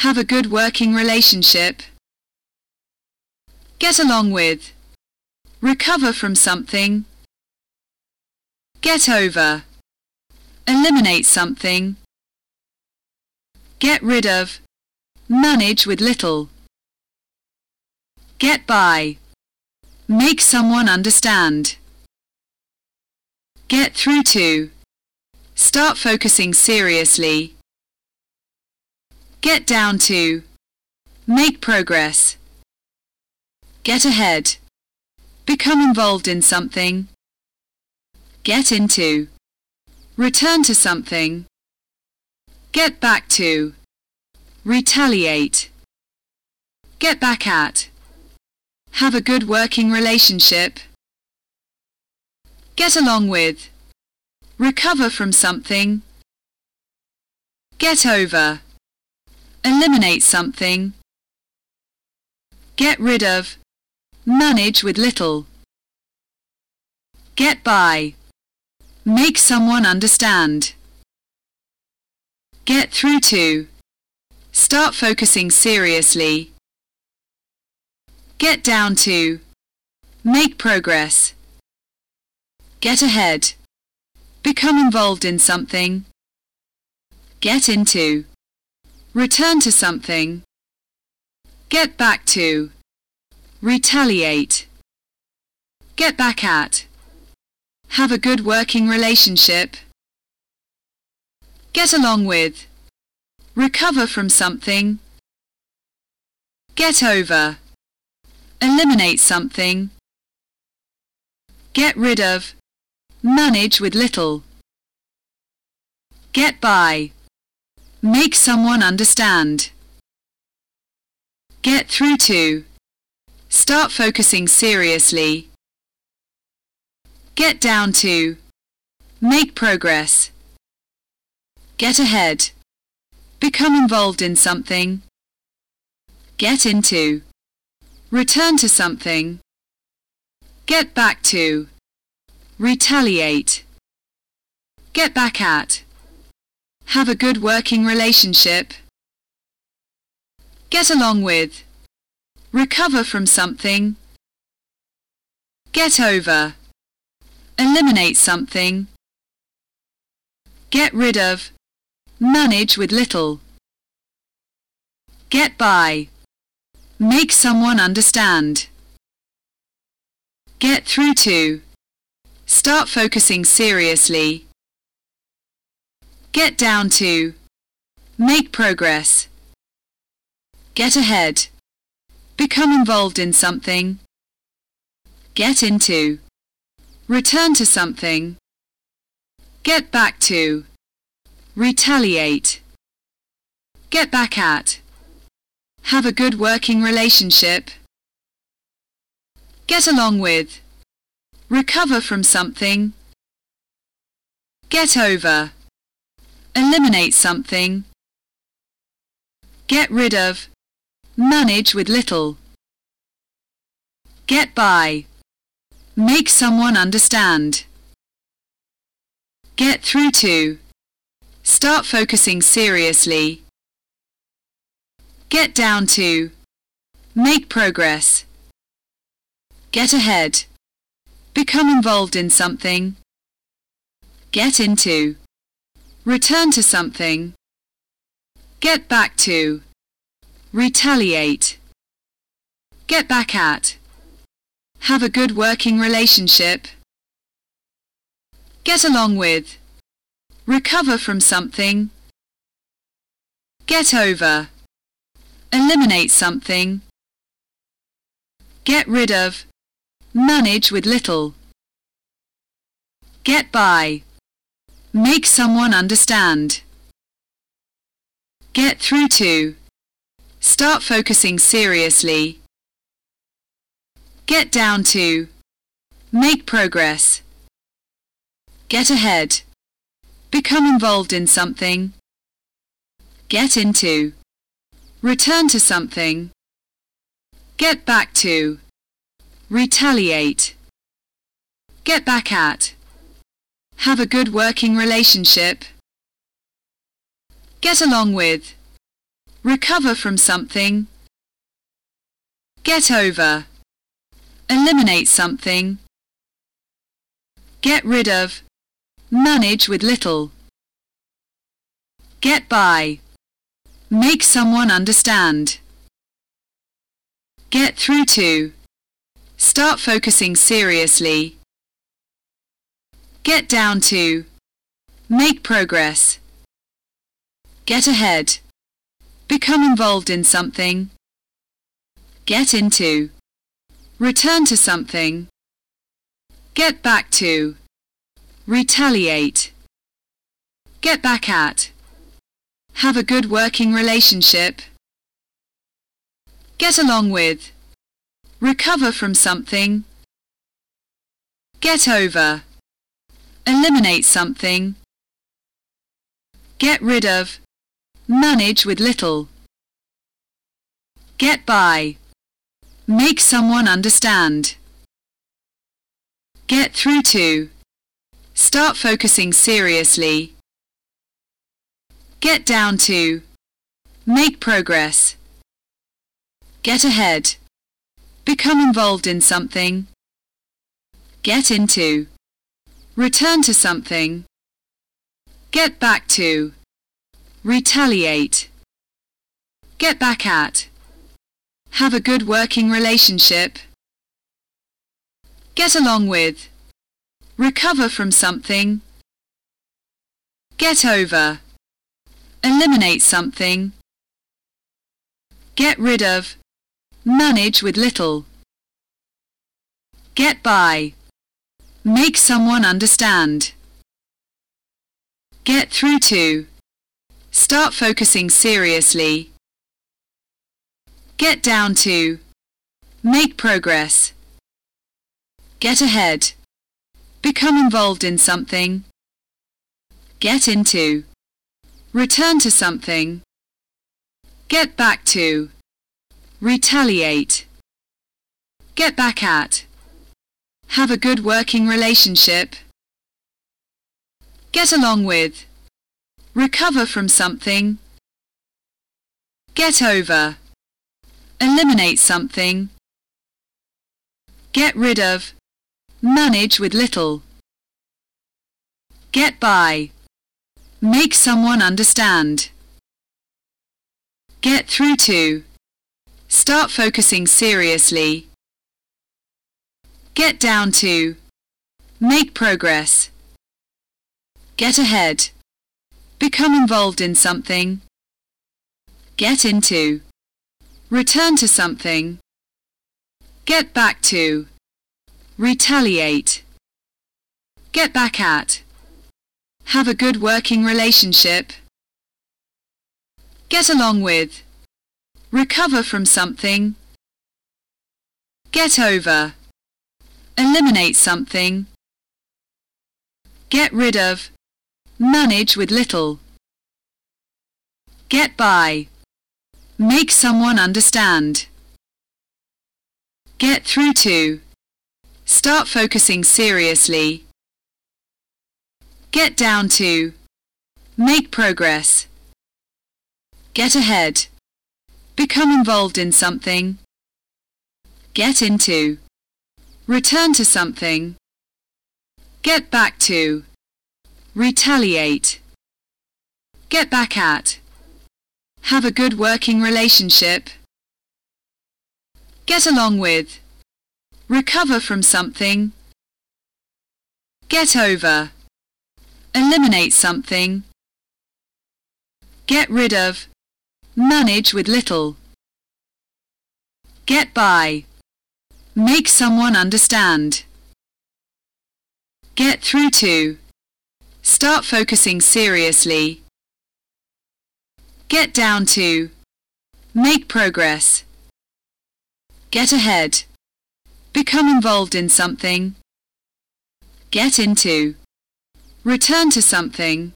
Have a good working relationship. Get along with. Recover from something. Get over. Eliminate something. Get rid of. Manage with little. Get by. Make someone understand. Get through to. Start focusing seriously. Get down to. Make progress. Get ahead. Become involved in something. Get into. Return to something. Get back to. Retaliate. Get back at. Have a good working relationship. Get along with. Recover from something. Get over. Eliminate something. Get rid of. Manage with little. Get by. Make someone understand. Get through to. Start focusing seriously. Get down to. Make progress. Get ahead. Become involved in something. Get into. Return to something. Get back to. Retaliate. Get back at. Have a good working relationship. Get along with. Recover from something. Get over. Eliminate something. Get rid of. Manage with little. Get by. Make someone understand. Get through to. Start focusing seriously. Get down to. Make progress. Get ahead. Become involved in something. Get into. Return to something. Get back to. Retaliate. Get back at. Have a good working relationship. Get along with. Recover from something. Get over. Eliminate something. Get rid of. Manage with little. Get by. Make someone understand. Get through to. Start focusing seriously. Get down to. Make progress. Get ahead. Become involved in something. Get into. Return to something. Get back to. Retaliate. Get back at. Have a good working relationship. Get along with. Recover from something. Get over. Eliminate something. Get rid of. Manage with little. Get by. Make someone understand. Get through to. Start focusing seriously. Get down to. Make progress. Get ahead. Become involved in something. Get into. Return to something. Get back to. Retaliate. Get back at. Have a good working relationship. Get along with. Recover from something. Get over. Eliminate something. Get rid of. Manage with little. Get by. Make someone understand. Get through to. Start focusing seriously. Get down to. Make progress. Get ahead. Become involved in something. Get into. Return to something. Get back to. Retaliate. Get back at. Have a good working relationship. Get along with. recover from something, get over, eliminate something, get rid of, manage with little, get by, make someone understand, get through to, start focusing seriously, get down to, make progress, get ahead, become involved in something, get into, return to something, get back to, retaliate, get back at, have a good working relationship, get along with, recover from something, get over, eliminate something, get rid of, manage with little, get by, make someone understand, get through to, start focusing seriously, get down to, make progress, get ahead, become involved in something, get into, return to something, get back to, retaliate, get back at, have a good working relationship, get along with, recover from something, get over, eliminate something, get rid of, manage with little, get by, make someone understand, get through to, Start focusing seriously. Get down to. Make progress. Get ahead. Become involved in something. Get into. Return to something. Get back to. Retaliate. Get back at. Have a good working relationship. Get along with. Recover from something. Get over. Eliminate something. Get rid of. Manage with little. Get by. Make someone understand. Get through to. Start focusing seriously. Get down to. Make progress. Get ahead. Become involved in something. Get into. Return to something. Get back to. Retaliate. Get back at. Have a good working relationship. Get along with. Recover from something. Get over. Eliminate something. Get rid of. Manage with little. Get by. Make someone understand. Get through to. Start focusing seriously. Get down to. Make progress. Get ahead. Become involved in something. Get into. Return to something. Get back to. Retaliate. Get back at. Have a good working relationship. Get along with. Recover from something. Get over. Eliminate something. Get rid of. Manage with little. Get by. Make someone understand. Get through to. Start focusing seriously. Get down to. Make progress. Get ahead. Become involved in something. Get into. Return to something.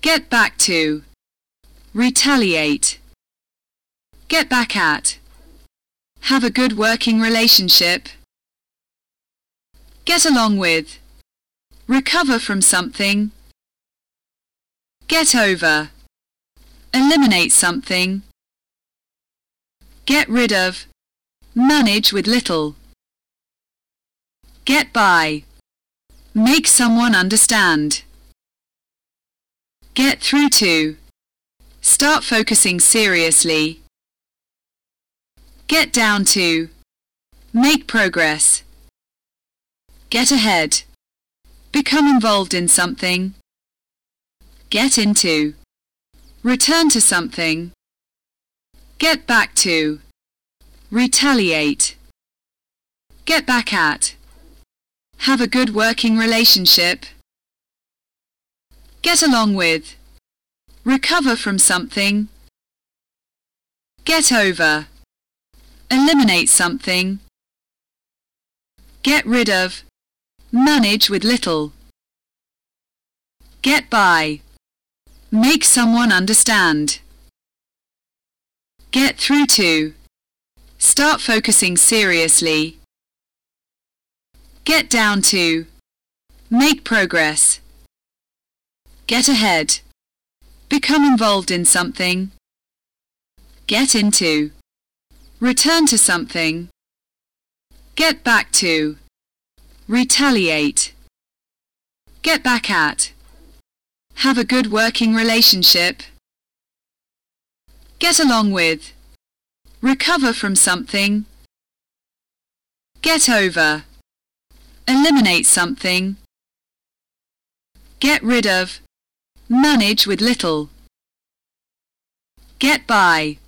Get back to. Retaliate. Get back at. Have a good working relationship. Get along with. Recover from something. Get over. eliminate something, get rid of, manage with little, get by, make someone understand, get through to, start focusing seriously, get down to, make progress, get ahead, become involved in something, get into, return to something, get back to, retaliate, get back at, have a good working relationship, get along with, recover from something, get over, eliminate something, get rid of, manage with little, get by, make someone understand, get through to, start focusing seriously, get down to, make progress, get ahead, become involved in something, get into, return to something, get back to, retaliate, get back at, have a good working relationship, get along with, recover from something, get over, eliminate something, get rid of, manage with little, get by,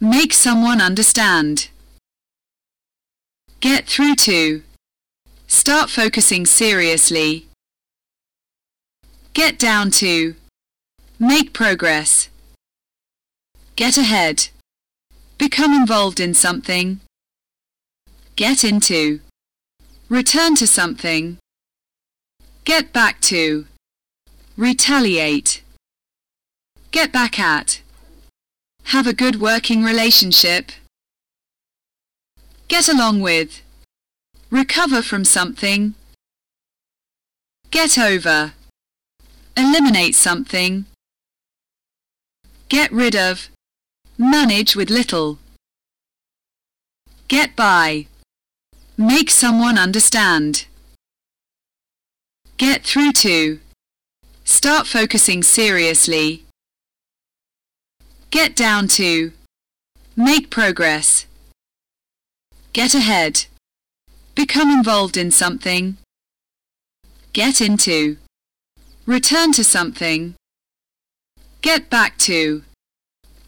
make someone understand, get through to, start focusing seriously, get down to, make progress, get ahead, become involved in something, get into, return to something, get back to, retaliate, get back at, have a good working relationship, get along with, recover from something, get over, eliminate something, get rid of, manage with little, get by, make someone understand, get through to, start focusing seriously, get down to, make progress, get ahead, become involved in something, get into, return to something, get back to,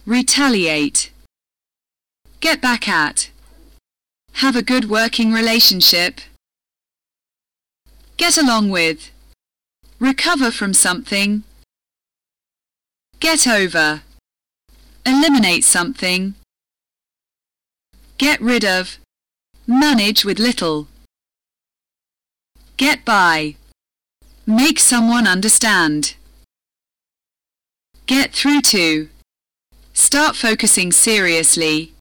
retaliate, get back at, have a good working relationship, get along with, recover from something, get over, eliminate something, get rid of, manage with little, get by, make someone understand, get through to, start focusing seriously,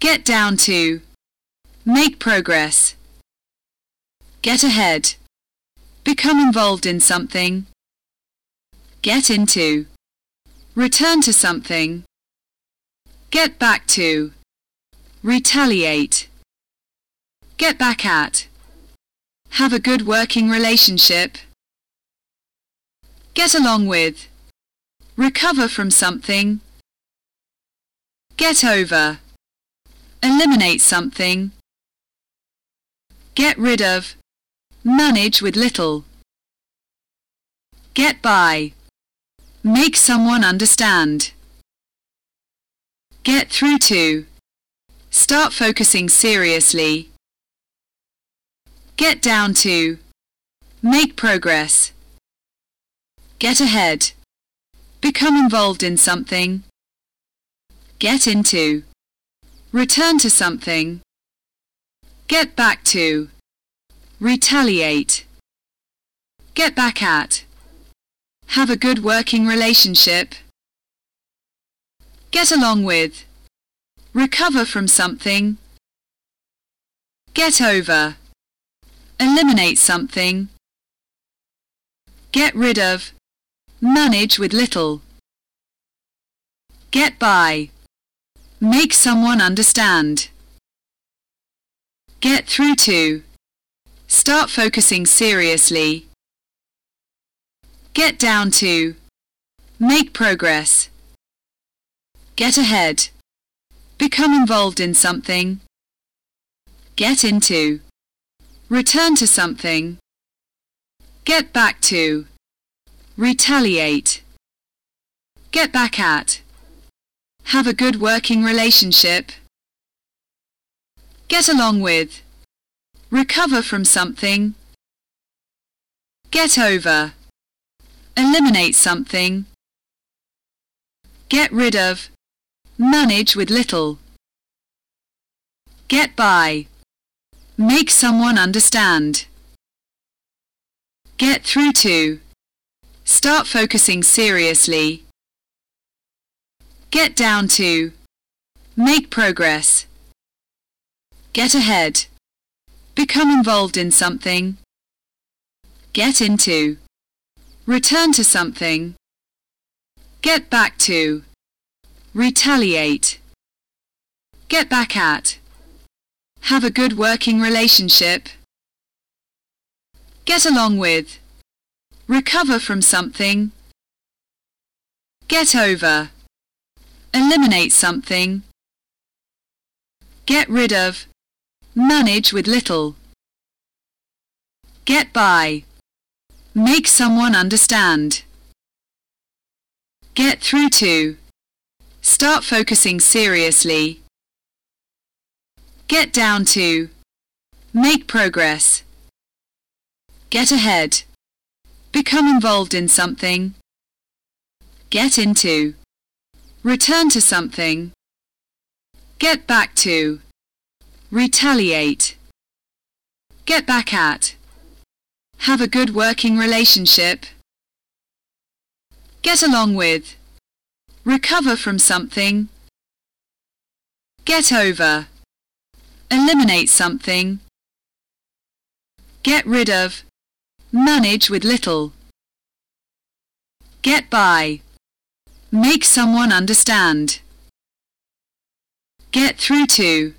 get down to, make progress, get ahead, become involved in something, get into, return to something, get back to, retaliate, get back at, have a good working relationship, get along with, recover from something, get over, eliminate something, get rid of, manage with little, get by, make someone understand, get through to, start focusing seriously, get down to, make progress, get ahead, become involved in something, get into, return to something, get back to, retaliate, get back at, have a good working relationship, get along with, recover from something, get over, eliminate something, get rid of, manage with little. Get by. Make someone understand. Get through to. Start focusing seriously. Get down to. Make progress. Get ahead. Become involved in something. Get into. Return to something. Get back to. Retaliate. Get back at. Have a good working relationship. Get along with. Recover from something. Get over. Eliminate something. Get rid of. Manage with little. Get by. Make someone understand. Get through to. Start focusing seriously. Get down to. Make progress. Get ahead. Become involved in something. Get into. Return to something. Get back to. Retaliate. Get back at. Have a good working relationship. Get along with. Recover from something. Get over. Eliminate something. Get rid of. Manage with little. Get by. Make someone understand. Get through to. Start focusing seriously. Get down to. Make progress. Get ahead. Become involved in something. Get into. Return to something. Get back to. Retaliate. Get back at. Have a good working relationship. Get along with. Recover from something. Get over. Eliminate something. Get rid of. Manage with little. Get by. Make someone understand. Get through to.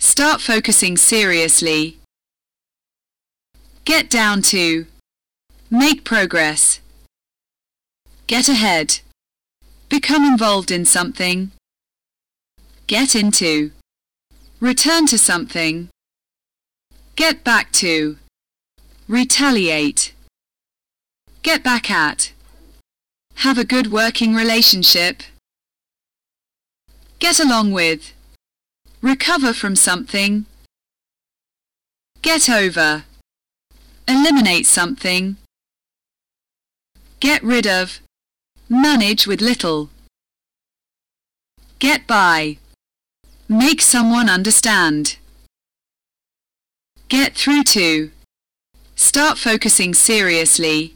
Start focusing seriously. Get down to. Make progress. Get ahead. Become involved in something. Get into. Return to something. Get back to. Retaliate. Get back at. Have a good working relationship. Get along with. Recover from something. Get over. Eliminate something. Get rid of. Manage with little. Get by. Make someone understand. Get through to. Start focusing seriously.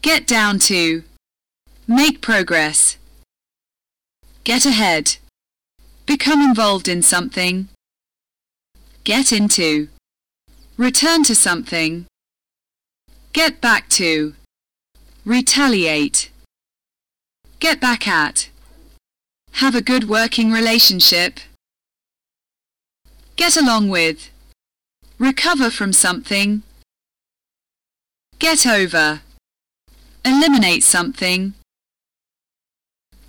Get down to. Make progress. Get ahead. Become involved in something. Get into. Return to something. Get back to. Retaliate. Get back at. Have a good working relationship. Get along with. Recover from something. Get over. Eliminate something.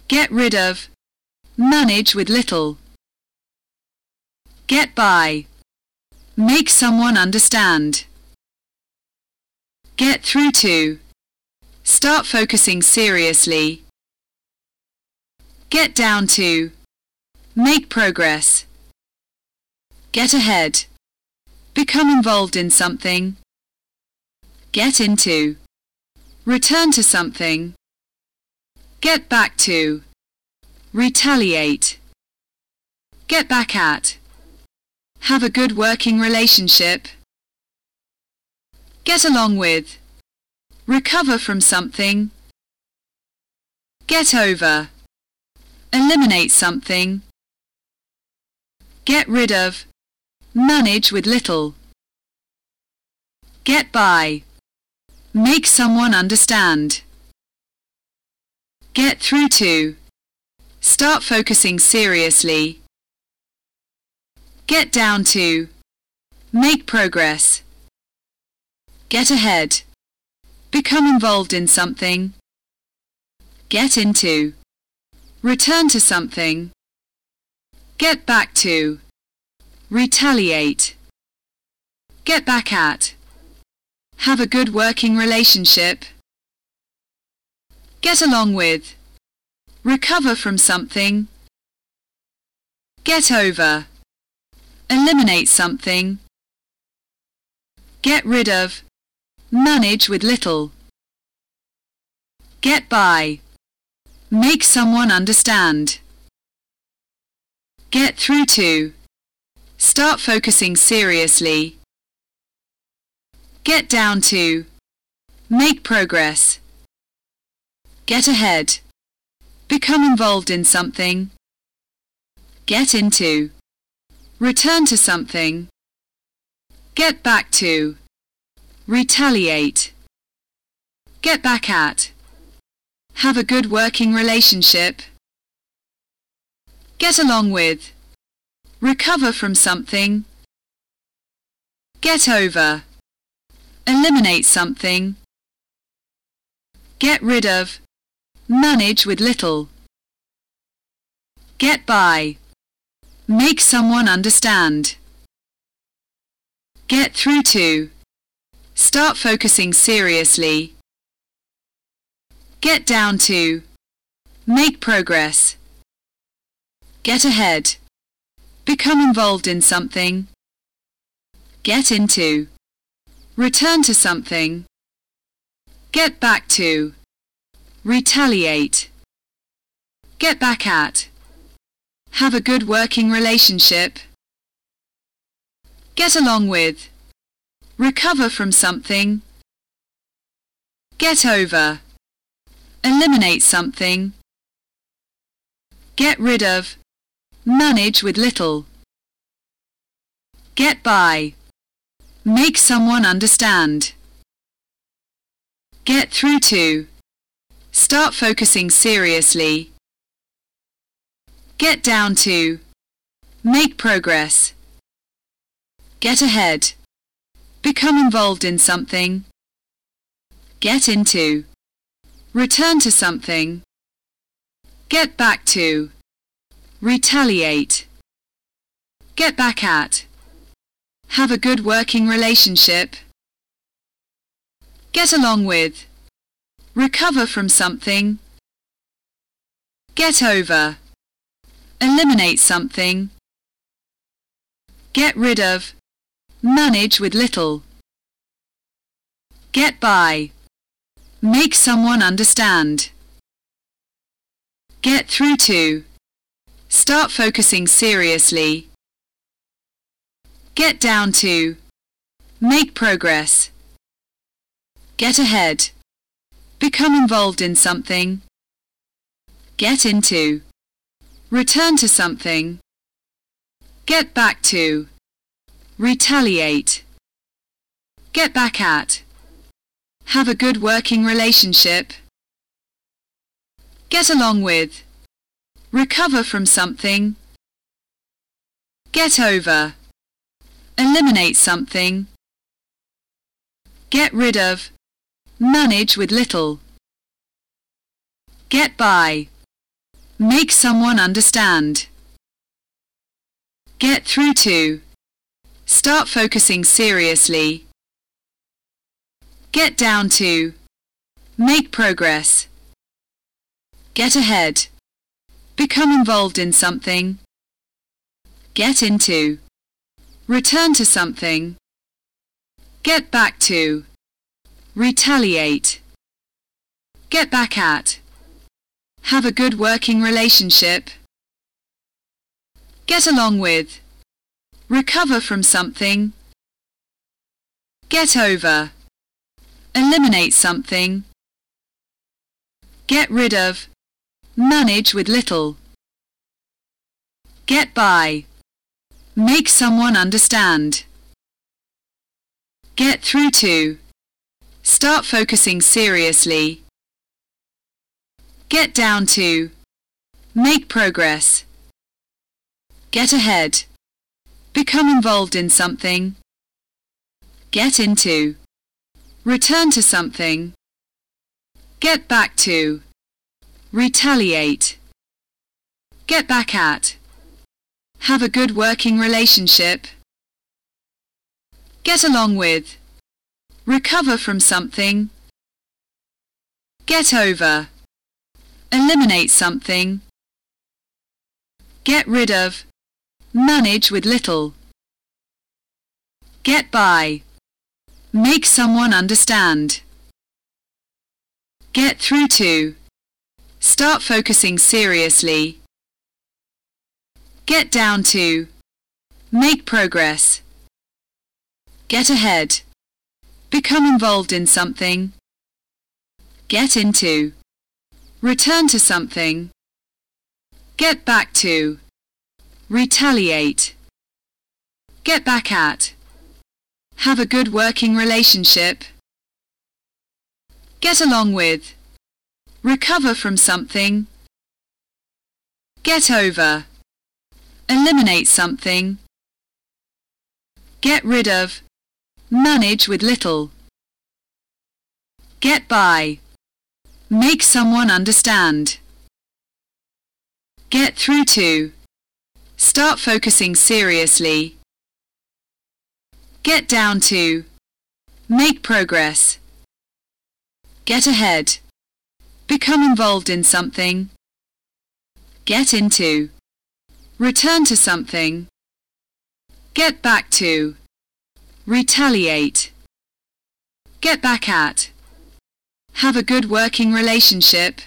Get rid of. Manage with little. Get by. Make someone understand. Get through to. Start focusing seriously. Get down to. Make progress. Get ahead. Become involved in something. Get into. Return to something. Get back to. Retaliate. Get back at. Have a good working relationship. Get along with. Recover from something. Get over. Eliminate something. Get rid of. Manage with little. Get by. Make someone understand. Get through to. Start focusing seriously. Get down to. Make progress. Get ahead. Become involved in something. Get into. Return to something. Get back to. Retaliate. Get back at. Have a good working relationship. Get along with. Recover from something. Get over. Eliminate something. Get rid of. Manage with little. Get by. Make someone understand. Get through to. Start focusing seriously. Get down to. Make progress. Get ahead. Become involved in something. Get into. Return to something. Get back to. Retaliate. Get back at. Have a good working relationship. Get along with. Recover from something. Get over. Eliminate something. Get rid of. Manage with little. Get by. Make someone understand. Get through to. Start focusing seriously. Get down to. Make progress. Get ahead. Become involved in something. Get into. Return to something. Get back to. Retaliate. Get back at. Have a good working relationship. Get along with. Recover from something. Get over. Eliminate something. Get rid of. Manage with little. Get by. Make someone understand. Get through to. Start focusing seriously. Get down to. Make progress. Get ahead. Become involved in something. Get into. Return to something. Get back to. Retaliate. Get back at. Have a good working relationship. Get along with. Recover from something. Get over. Eliminate something. Get rid of. Manage with little. Get by. Make someone understand. Get through to. Start focusing seriously. Get down to. Make progress. Get ahead. Become involved in something. Get into. Return to something. Get back to. Retaliate. Get back at. Have a good working relationship. Get along with. Recover from something. Get over. Eliminate something. Get rid of. Manage with little. Get by. Make someone understand. Get through to. Start focusing seriously. Get down to. Make progress. Get ahead. Become involved in something. Get into. Return to something. Get back to. Retaliate. Get back at. Have a good working relationship. Get along with. Recover from something. Get over. Eliminate something. Get rid of. Manage with little. Get by. Make someone understand. Get through to. Start focusing seriously. Get down to. Make progress. Get ahead. Become involved in something. Get into. Return to something. Get back to. Retaliate. Get back at. Have a good working relationship. Get along with. Recover from something. Get over. Eliminate something. Get rid of. Manage with little. Get by. Make someone understand. Get through to. Start focusing seriously. Get down to. Make progress. Get ahead. Become involved in something. Get into. Return to something. Get back to. Retaliate. Get back at. Have a good working relationship. Get along with. Recover from something. Get over. Eliminate something. Get rid of. Manage with little. Get by. Make someone understand. Get through to. Start focusing seriously. Get down to. Make progress. Get ahead. Become involved in something. Get into. Return to something. Get back to. Retaliate. Get back at. Have a good working relationship.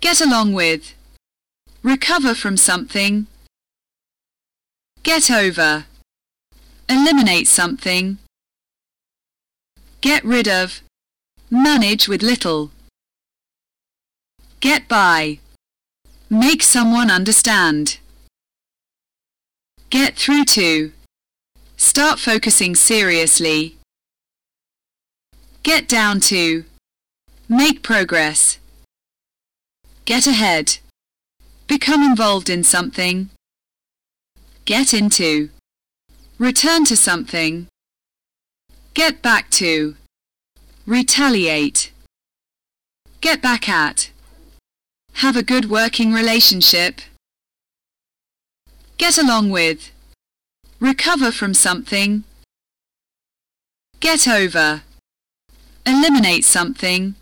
Get along with. Recover from something. Get over. Eliminate something. Get rid of. Manage with little. Get by. Make someone understand. Get through to. Start focusing seriously. Get down to. Make progress. Get ahead. Become involved in something. Get into. Return to something. Get back to. Retaliate. Get back at. Have a good working relationship. Get along with. Recover from something. Get over. Eliminate something.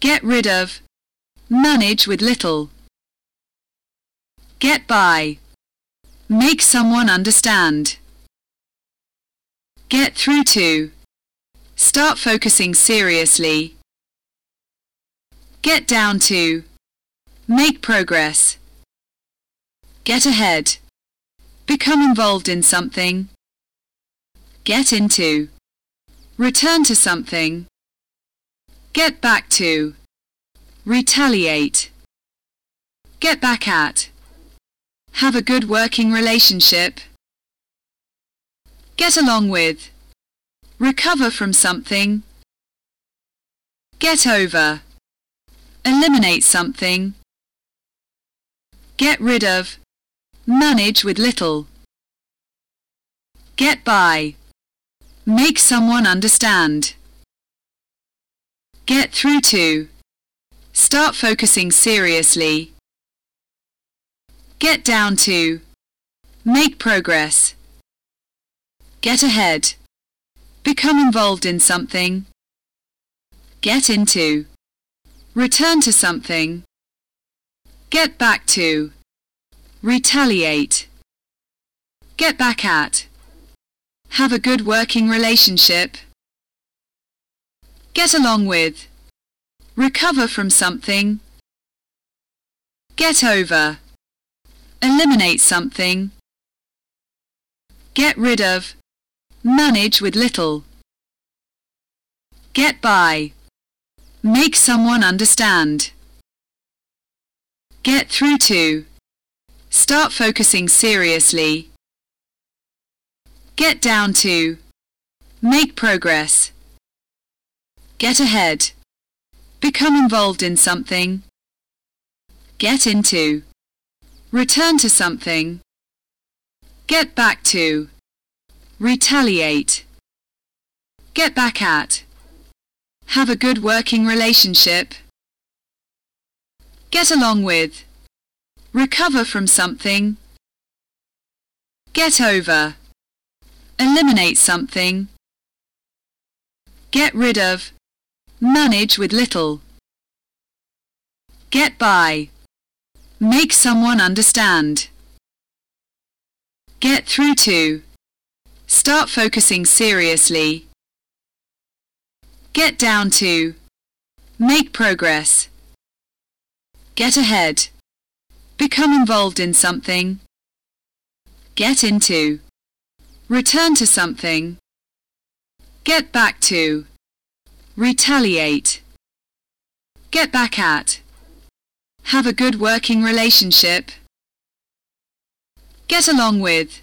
Get rid of. Manage with little. Get by. Make someone understand. Get through to. Start focusing seriously. Get down to. Make progress. Get ahead. Become involved in something. Get into. Return to something. Get back to. Retaliate. Get back at. Have a good working relationship. Get along with. Recover from something. Get over. Eliminate something. Get rid of. Manage with little. Get by. Make someone understand. Get through to. Start focusing seriously. Get down to. Make progress. Get ahead. Become involved in something. Get into. Return to something. Get back to. Retaliate. Get back at. Have a good working relationship. Get along with. Recover from something. Get over. Eliminate something. Get rid of. Manage with little. Get by. Make someone understand. Get through to. Start focusing seriously. Get down to. Make progress. Get ahead. Become involved in something. Get into. Return to something. Get back to. Retaliate. Get back at. Have a good working relationship. Get along with. Recover from something. Get over. Eliminate something. Get rid of. Manage with little. Get by. Make someone understand. Get through to. Start focusing seriously. Get down to. Make progress. Get ahead. Become involved in something. Get into. Return to something. Get back to. Retaliate. Get back at. Have a good working relationship. Get along with.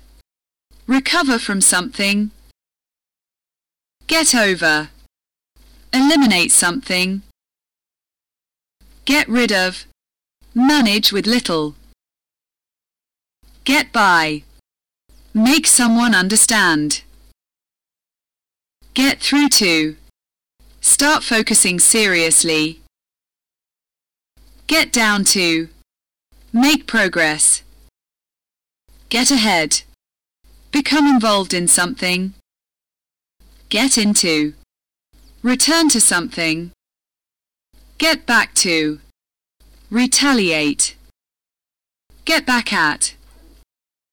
Recover from something. Get over. Eliminate something. Get rid of. Manage with little. Get by. Make someone understand. Get through to. Start focusing seriously. Get down to. Make progress. Get ahead. Become involved in something. Get into. Return to something. Get back to. Retaliate. Get back at.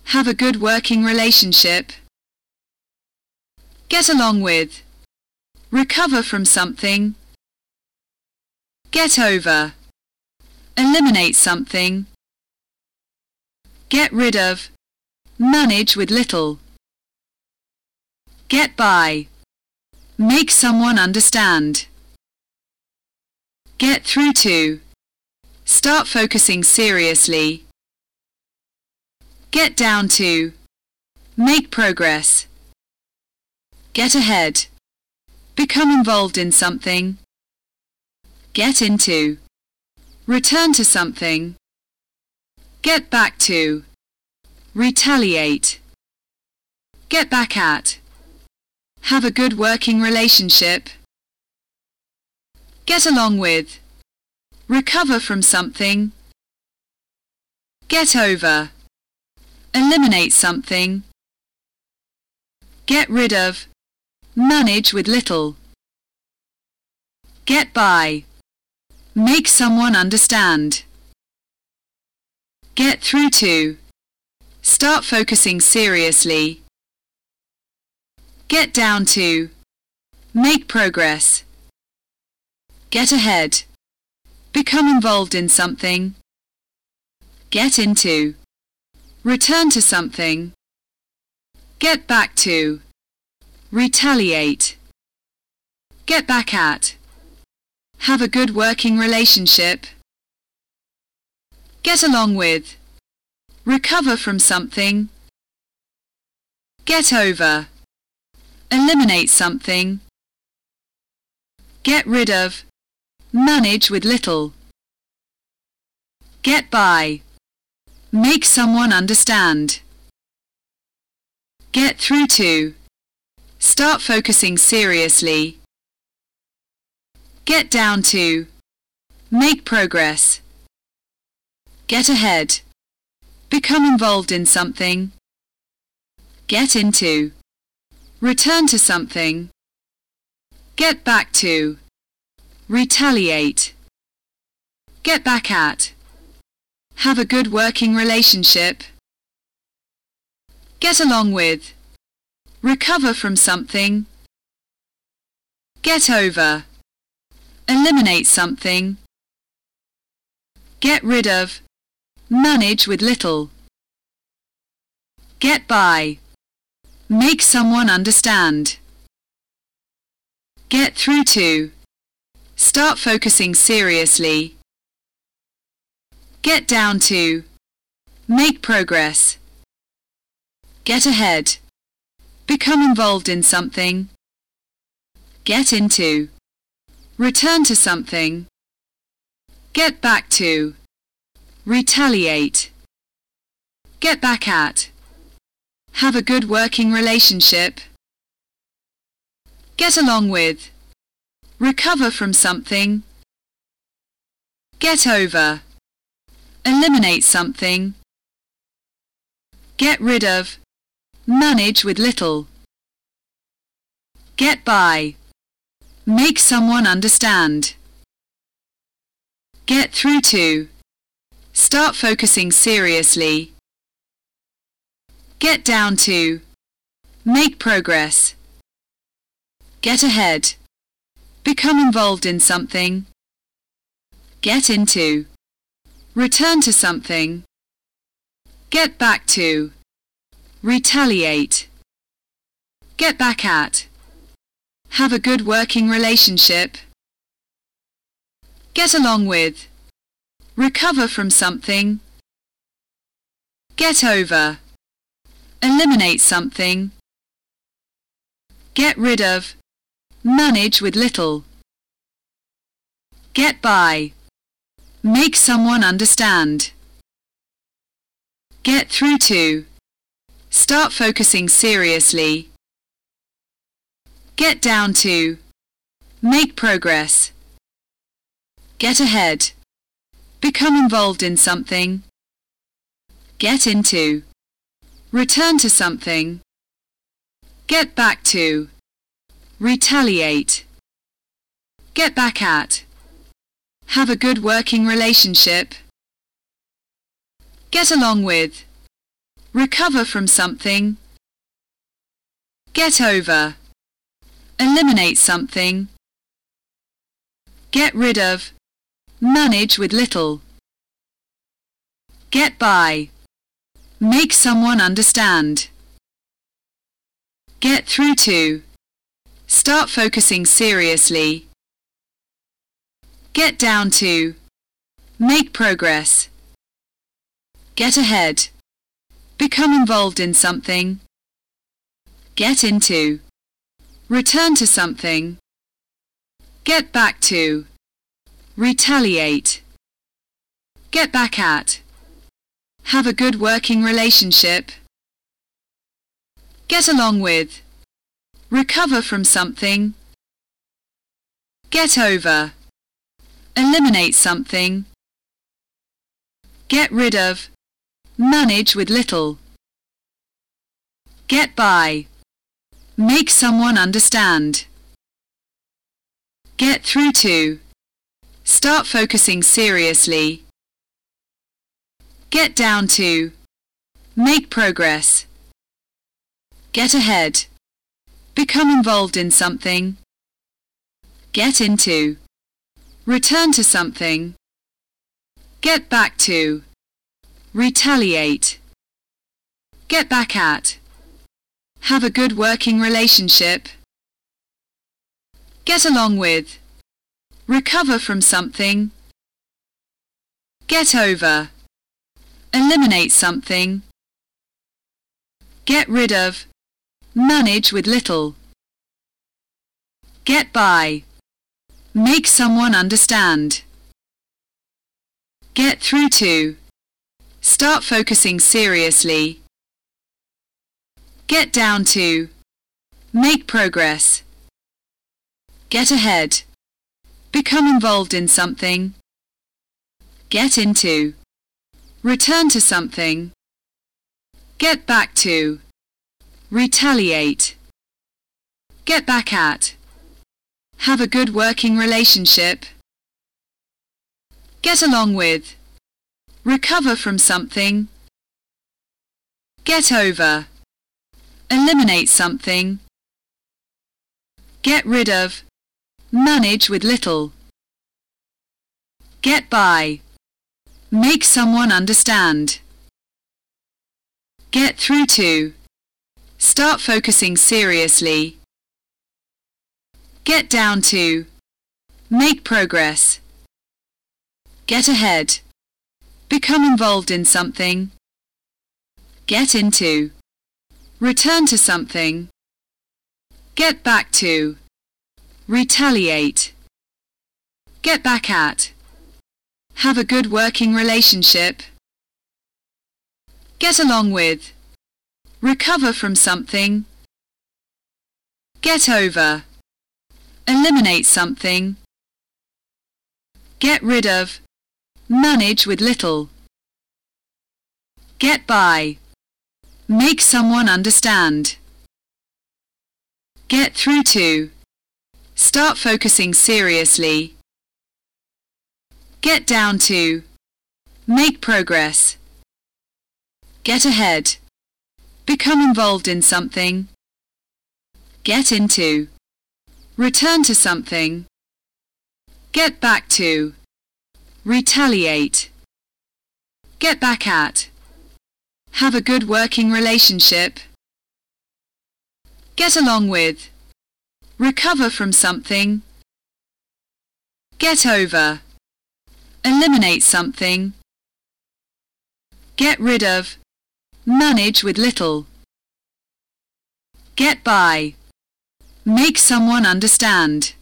Have a good working relationship. Get along with. Recover from something. Get over. Eliminate something. Get rid of. Manage with little. Get by. Make someone understand. Get through to. Start focusing seriously. Get down to. Make progress. Get ahead. Become involved in something. Get into. Return to something. Get back to. Retaliate. Get back at. Have a good working relationship. Get along with. Recover from something. Get over. Eliminate something. Get rid of. Manage with little. Get by. Make someone understand. Get through to. Start focusing seriously. Get down to. Make progress. Get ahead. Become involved in something. Get into. Return to something. Get back to. Retaliate. Get back at. Have a good working relationship. Get along with. Recover from something. Get over. Eliminate something. Get rid of. Manage with little. Get by. Make someone understand. Get through to. Start focusing seriously. Get down to. Make progress. Get ahead. Become involved in something. Get into. Return to something. Get back to. Retaliate. Get back at. Have a good working relationship. Get along with. Recover from something. Get over. Eliminate something. Get rid of. Manage with little. Get by. Make someone understand. Get through to. Start focusing seriously. Get down to. Make progress. Get ahead. Become involved in something. Get into. Return to something. Get back to. Retaliate. Get back at. Have a good working relationship. Get along with. Recover from something. Get over. Eliminate something. Get rid of. Manage with little. Get by. Make someone understand. Get through to. Start focusing seriously. Get down to. Make progress. Get ahead. Become involved in something. Get into. Return to something. Get back to. Retaliate. Get back at. Have a good working relationship. Get along with. Recover from something. Get over. Eliminate something. Get rid of. Manage with little. Get by. Make someone understand. Get through to. Start focusing seriously. Get down to. Make progress. Get ahead. Become involved in something. Get into. Return to something. Get back to. Retaliate. Get back at. Have a good working relationship. Get along with. Recover from something. Get over. Eliminate something. Get rid of. Manage with little. Get by. Make someone understand. Get through to. Start focusing seriously. Get down to. Make progress. Get ahead. Become involved in something. Get into. Return to something. Get back to. Retaliate. Get back at. Have a good working relationship. Get along with. Recover from something. Get over. Eliminate something. Get rid of. Manage with little. Get by. Make someone understand. Get through to. Start focusing seriously. Get down to. Make progress. Get ahead. Become involved in something. Get into. Return to something. Get back to. Retaliate. Get back at. Have a good working relationship. Get along with. Recover from something. Get over. Eliminate something. Get rid of. Manage with little. Get by. Make someone understand. Get through to. Start focusing seriously. Get down to. Make progress. Get ahead. Become involved in something. Get into. Return to something. Get back to. Retaliate. Get back at. Have a good working relationship. Get along with. Recover from something. Get over. Eliminate something. Get rid of. Manage with little. Get by. Make someone understand. Get through to. Start focusing seriously. Get down to. Make progress. Get ahead. Become involved in something. Get into. Return to something. Get back to. Retaliate. Get back at. Have a good working relationship. Get along with. Recover from something. Get over. Eliminate something. Get rid of. Manage with little. Get by. Make someone understand. Get through to. Start focusing seriously. Get down to. Make progress. Get ahead. Become involved in something. Get into. Return to something. Get back to. Retaliate. Get back at. Have a good working relationship. Get along with. Recover from something. Get over. Eliminate something. Get rid of. Manage with little. Get by. Make someone understand.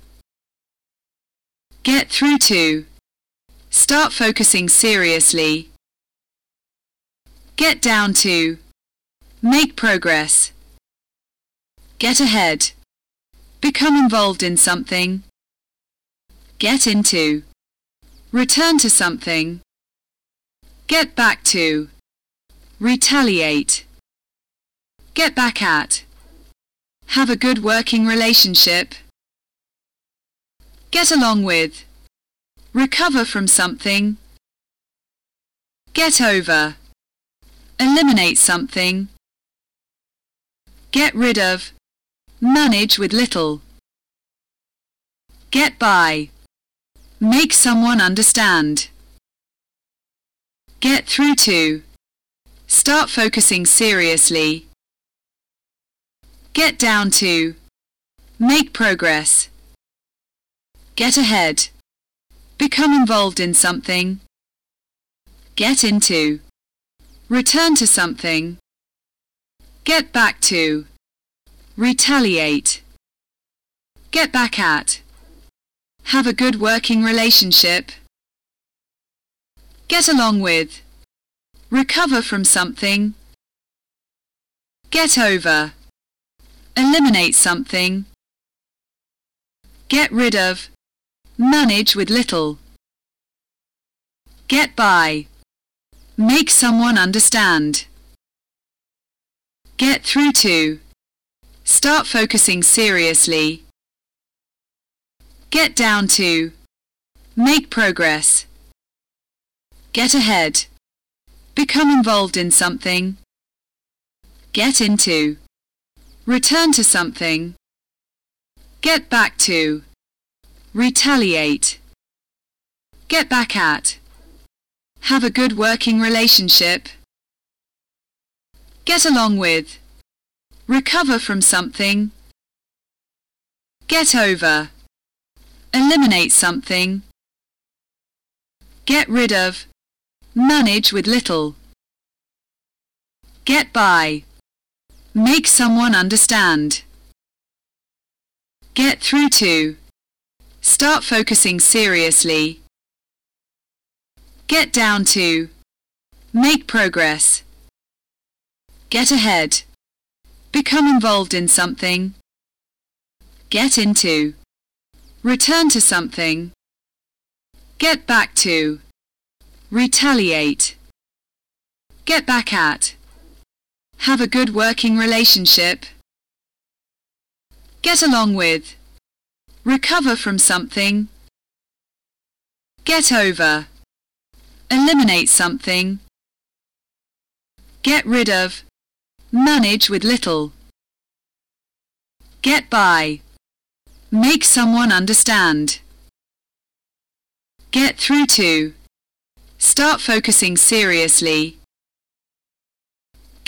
Get through to. Start focusing seriously. Get down to. Make progress. Get ahead. Become involved in something. Get into. Return to something. Get back to. Retaliate. Get back at. Have a good working relationship. Get along with. Recover from something. Get over. Eliminate something. Get rid of. Manage with little. Get by. Make someone understand. Get through to. Start focusing seriously. Get down to. Make progress. Get ahead. Become involved in something. Get into. Return to something. Get back to. Retaliate. Get back at. Have a good working relationship. Get along with. Recover from something. Get over. Eliminate something. Get rid of. Manage with little. Get by. Make someone understand. Get through to. Start focusing seriously. Get down to. Make progress. Get ahead. Become involved in something. Get into. Return to something. Get back to. Retaliate. Get back at. Have a good working relationship. Get along with. Recover from something. Get over. Eliminate something. Get rid of. Manage with little. Get by. Make someone understand. Get through to. Start focusing seriously. Get down to. Make progress. Get ahead. Become involved in something. Get into. Return to something. Get back to. Retaliate. Get back at. Have a good working relationship. Get along with. Recover from something. Get over. Eliminate something. Get rid of. Manage with little. Get by. Make someone understand. Get through to. Start focusing seriously.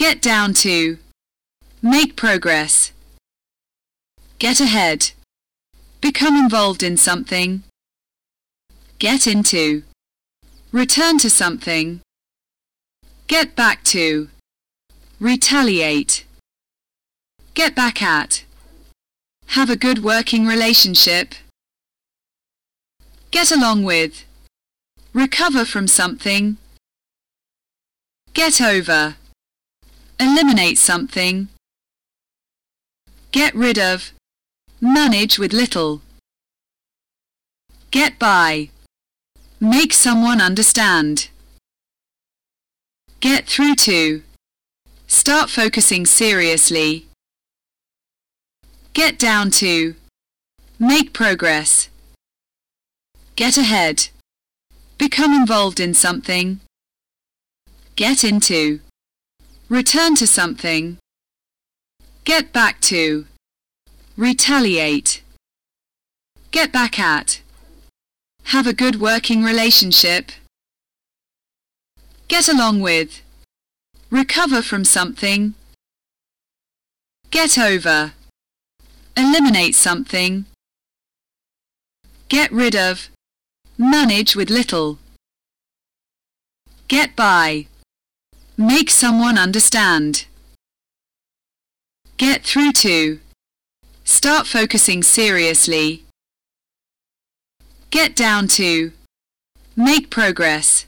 Get down to. Make progress. Get ahead. Become involved in something. Get into. Return to something. Get back to. Retaliate. Get back at. Have a good working relationship. Get along with. recover from something, get over, eliminate something, get rid of, manage with little, get by, make someone understand, get through to, start focusing seriously, get down to, make progress, get ahead, become involved in something, get into, return to something, get back to, retaliate, get back at, have a good working relationship, get along with, recover from something, get over, eliminate something, get rid of, manage with little, get by, make someone understand, get through to, start focusing seriously, get down to, make progress,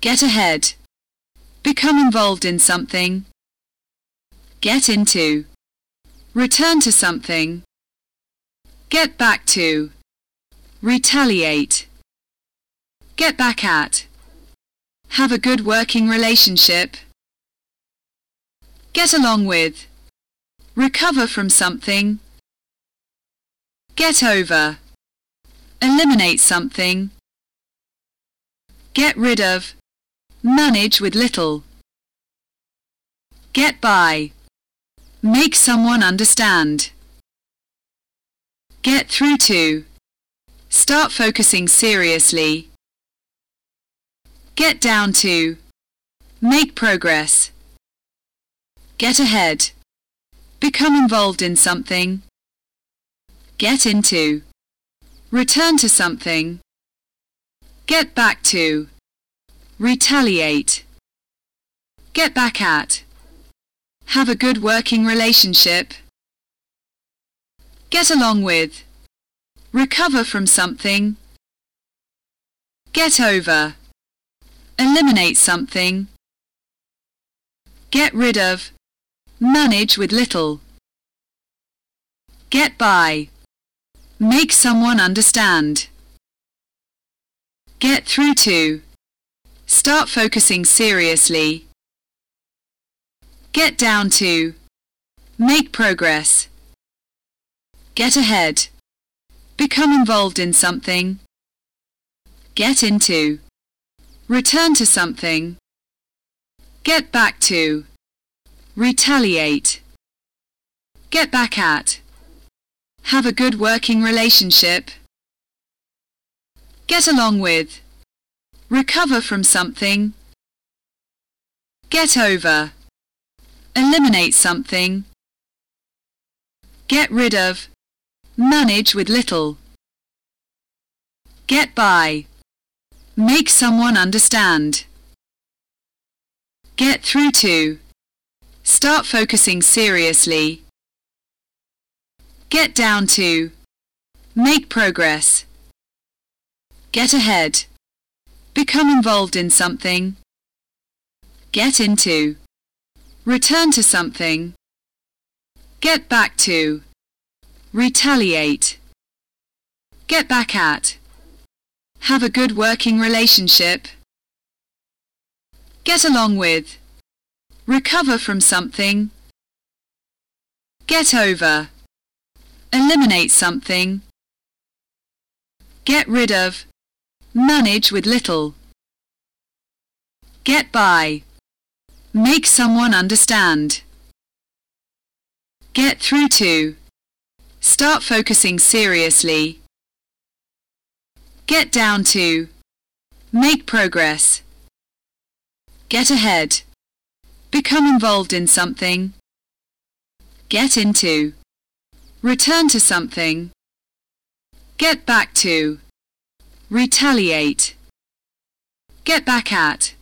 get ahead, become involved in something, get into, return to something, get back to, retaliate, get back at, have a good working relationship, get along with, recover from something, get over, eliminate something, get rid of, manage with little, get by, make someone understand, get through to, start focusing seriously, get down to, make progress, get ahead, become involved in something, get into, return to something, get back to, retaliate, get back at, have a good working relationship, get along with, recover from something, get over, eliminate something, get rid of, manage with little, get by, make someone understand, get through to, start focusing seriously, get down to, make progress, get ahead, become involved in something, get into, return to something, get back to, retaliate, get back at, have a good working relationship, get along with, recover from something, get over, eliminate something, get rid of, manage with little, get by, make someone understand, get through to, start focusing seriously, get down to, make progress, get ahead, become involved in something, get into, return to something, get back to, retaliate, get back at, have a good working relationship, get along with, recover from something, get over, eliminate something, get rid of, manage with little, get by, make someone understand, get through to, start focusing seriously, get down to, make progress, get ahead, become involved in something, get into, return to something, get back to, retaliate, get back at,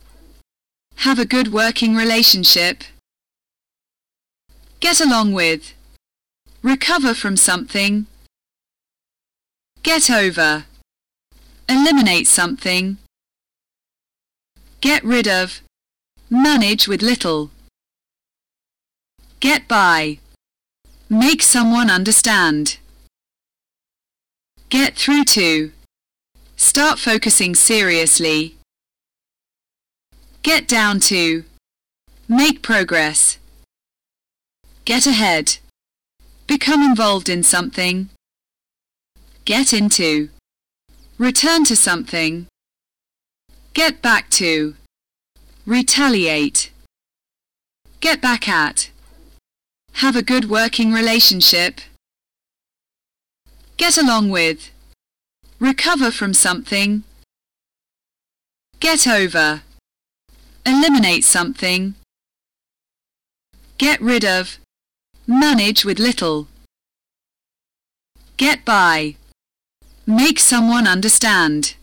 have a good working relationship, get along with, recover from something, get over, eliminate something, get rid of, manage with little, get by, make someone understand, get through to, start focusing seriously, get down to, make progress, get ahead, become involved in something, get into, return to something, get back to, retaliate, get back at, have a good working relationship, get along with, recover from something, get over, eliminate something, get rid of, manage with little, get by, make someone understand,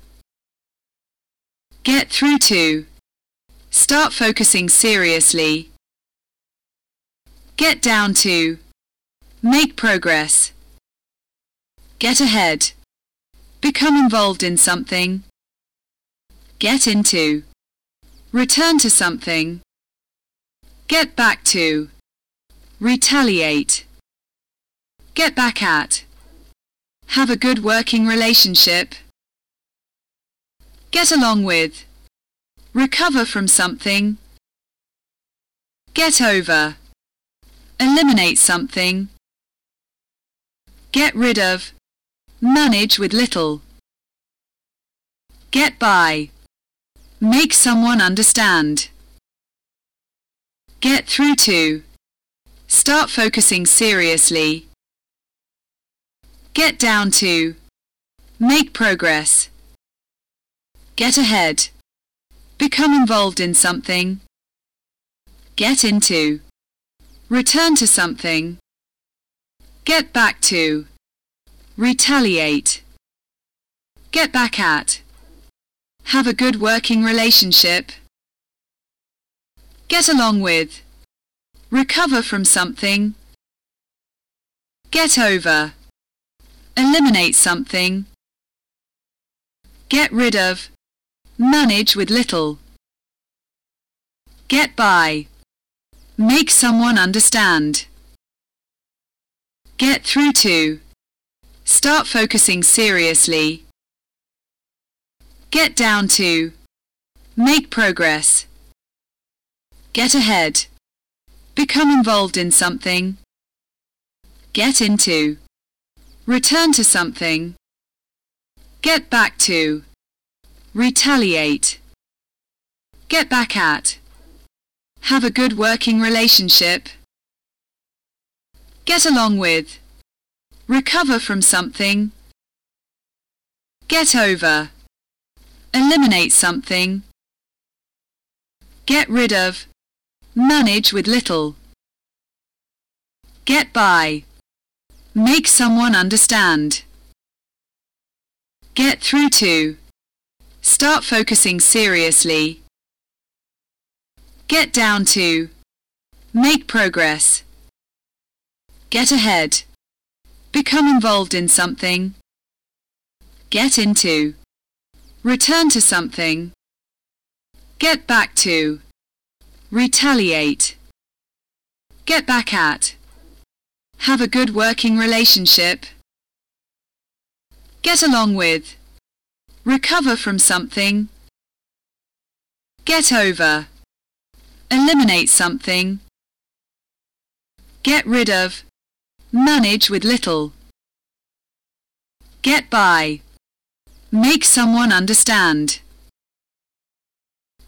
get through to, start focusing seriously, get down to, make progress, get ahead, become involved in something, get into, return to something, get back to, retaliate, get back at, have a good working relationship, get along with, recover from something, get over, eliminate something, get rid of, manage with little, get by, make someone understand, get through to, start focusing seriously, get down to, make progress, get ahead, become involved in something, get into, return to something, get back to, retaliate, get back at, have a good working relationship, get along with, recover from something, get over, eliminate something, get rid of, manage with little, get by, make someone understand, get through to, Start focusing seriously. Get down to. Make progress. Get ahead. Become involved in something. Get into. Return to something. Get back to. Retaliate. Get back at. Have a good working relationship. Get along with. Recover from something. Get over. Eliminate something. Get rid of. Manage with little. Get by. Make someone understand. Get through to. Start focusing seriously. Get down to. Make progress. Get ahead. Become involved in something. Get into. Return to something. Get back to. Retaliate. Get back at. Have a good working relationship. Get along with. Recover from something. Get over. Eliminate something. Get rid of. Manage with little. Get by. Make someone understand.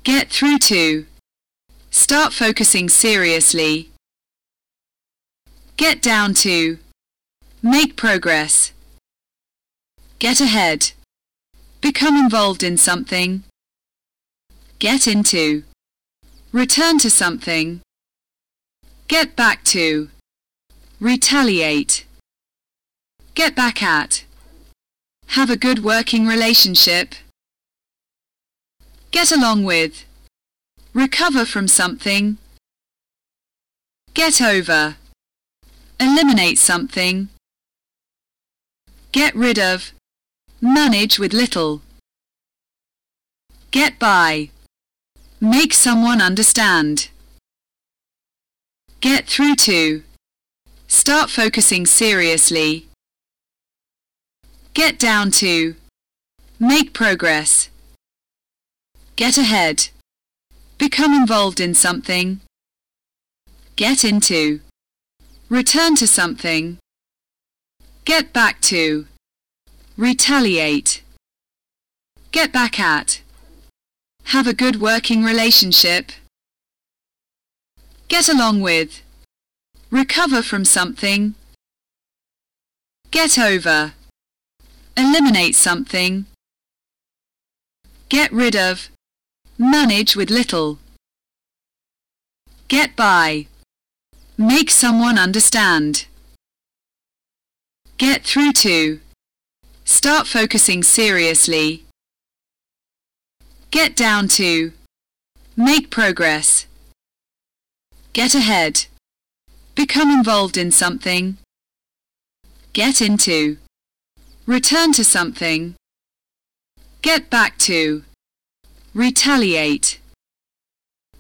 Get through to. Start focusing seriously. Get down to. Make progress. Get ahead. Become involved in something. Get into. Return to something. Get back to. Retaliate. Get back at. Have a good working relationship. Get along with. Recover from something. Get over. Eliminate something. Get rid of. Manage with little. Get by. Make someone understand. Get through to. Start focusing seriously. Get down to. Make progress. Get ahead. Become involved in something. Get into. Return to something. Get back to. Retaliate. Get back at. Have a good working relationship. Get along with. Recover from something. Get over. Eliminate something. Get rid of. Manage with little. Get by. Make someone understand. Get through to. Start focusing seriously. Get down to. Make progress. Get ahead. Become involved in something. Get into. Return to something. Get back to. Retaliate.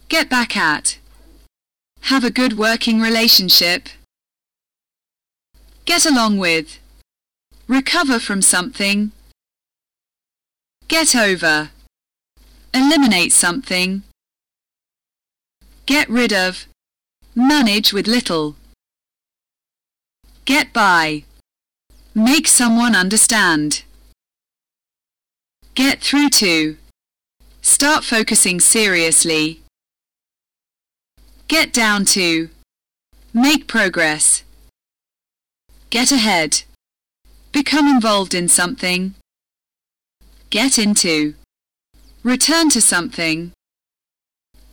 Get back at. Have a good working relationship. Get along with. Recover from something. Get over. Eliminate something. Get rid of. Manage with little. Get by. Make someone understand. Get through to. Start focusing seriously. Get down to. Make progress. Get ahead. Become involved in something. Get into. Return to something.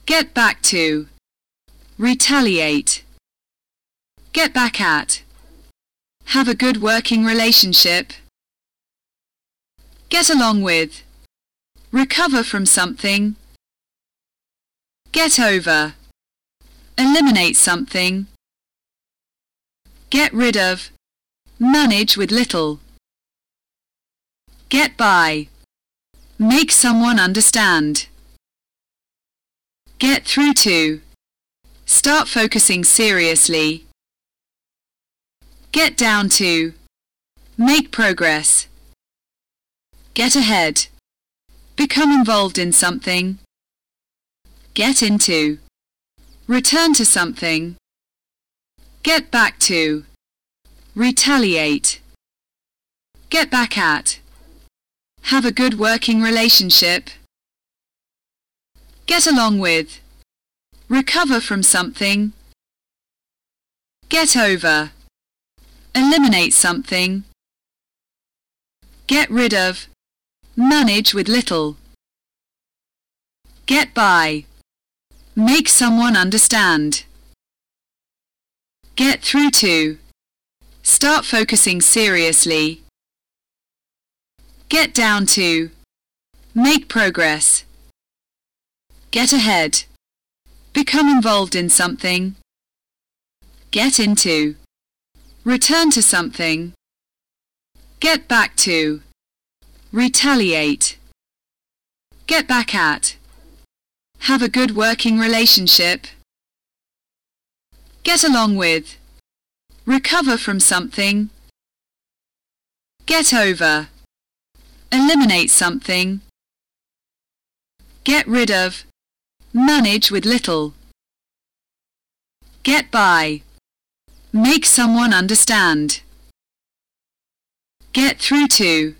Get back to. Retaliate. Get back at. Have a good working relationship. Get along with. Recover from something. Get over. Eliminate something. Get rid of. Manage with little. Get by. Make someone understand. Get through to. Start focusing seriously. Get down to. Make progress. Get ahead. Become involved in something. Get into. Return to something. Get back to. Retaliate. Get back at. Have a good working relationship. Get along with. Recover from something. Get over. Eliminate something. Get rid of. Manage with little. Get by. Make someone understand. Get through to. Start focusing seriously. Get down to. Make progress. Get ahead. Become involved in something. Get into. Return to something. Get back to. Retaliate. Get back at. Have a good working relationship. Get along with. Recover from something. Get over. Eliminate something. Get rid of. Manage with little. Get by. Make someone understand. Get through to.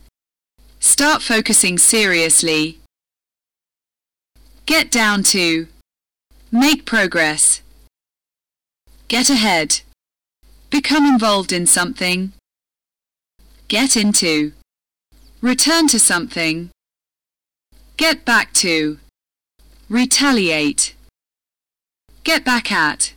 Start focusing seriously. Get down to. Make progress. Get ahead. Become involved in something. Get into. Return to something. Get back to. Retaliate. Get back at.